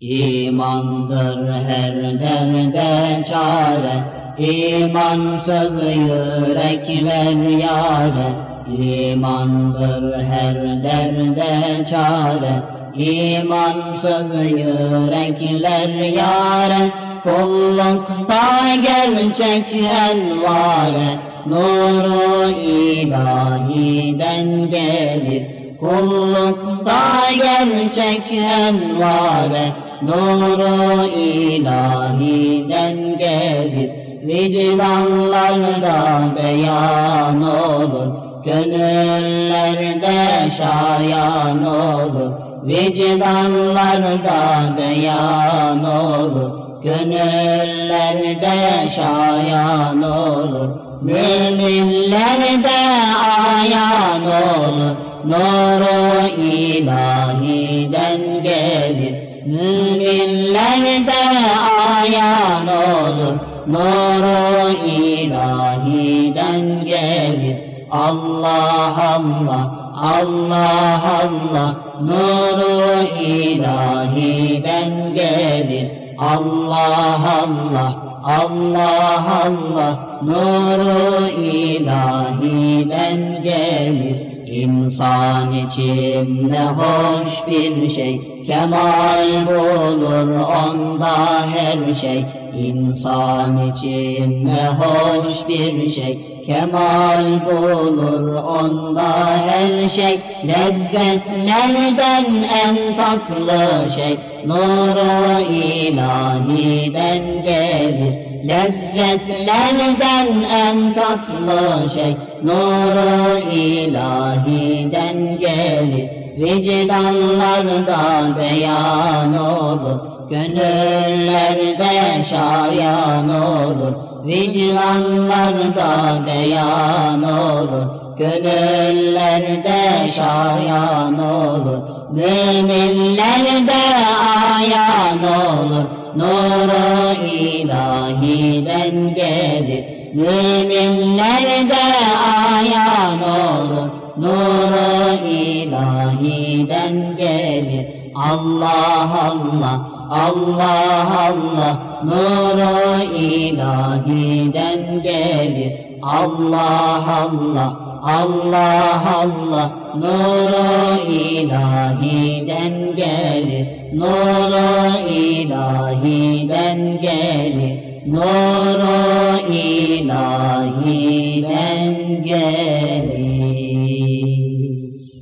İmandır her derde çare, İmansız yürekler yare. İmandır her derde çare, İmansız yürekler yare. Kullukta gerçek envare, Nuru ilahiden gelir. Kullukta gerçek envare, Nuru ilahiden gelir Vicdanlarda beyan olur Gönüllerde şayan olur. Vicdanlarda beyan olur Gönüllerde şayan olur. Müminlerde ayan olur Nuru ilahiden gelir Müminlerde ayan olur, nuru ilahiden gelir. Allah Allah, Allah Allah, nuru ilahiden gelir. Allah Allah, Allah Allah, nuru ilahiden gelir. İnsan içinde hoş bir şey, kemal bulur onda her şey. İnsan içinde hoş bir şey, kemal bulur onda her şey. Lezzetlerden en tatlı şey, nuru ilahiden gelir. Lezzetlerden en tatlı şey Nuru ilahiden gelir Vicdanlarda beyan olur Gönüllerde şayan olur Vicdanlarda beyan olur. Gönüllerde şayan olur Müminlerde ayan olur. Nuru ilahiden gelir Müminlerde ayan olur. Nuru ilahiden gelir Allah Allah Allah Allah Nuru ilahiden gelir. Allah Allah Allah Allah Nuru ilahiden gelir. Nuru ilahiden gelir. Nuru ilahiden gelir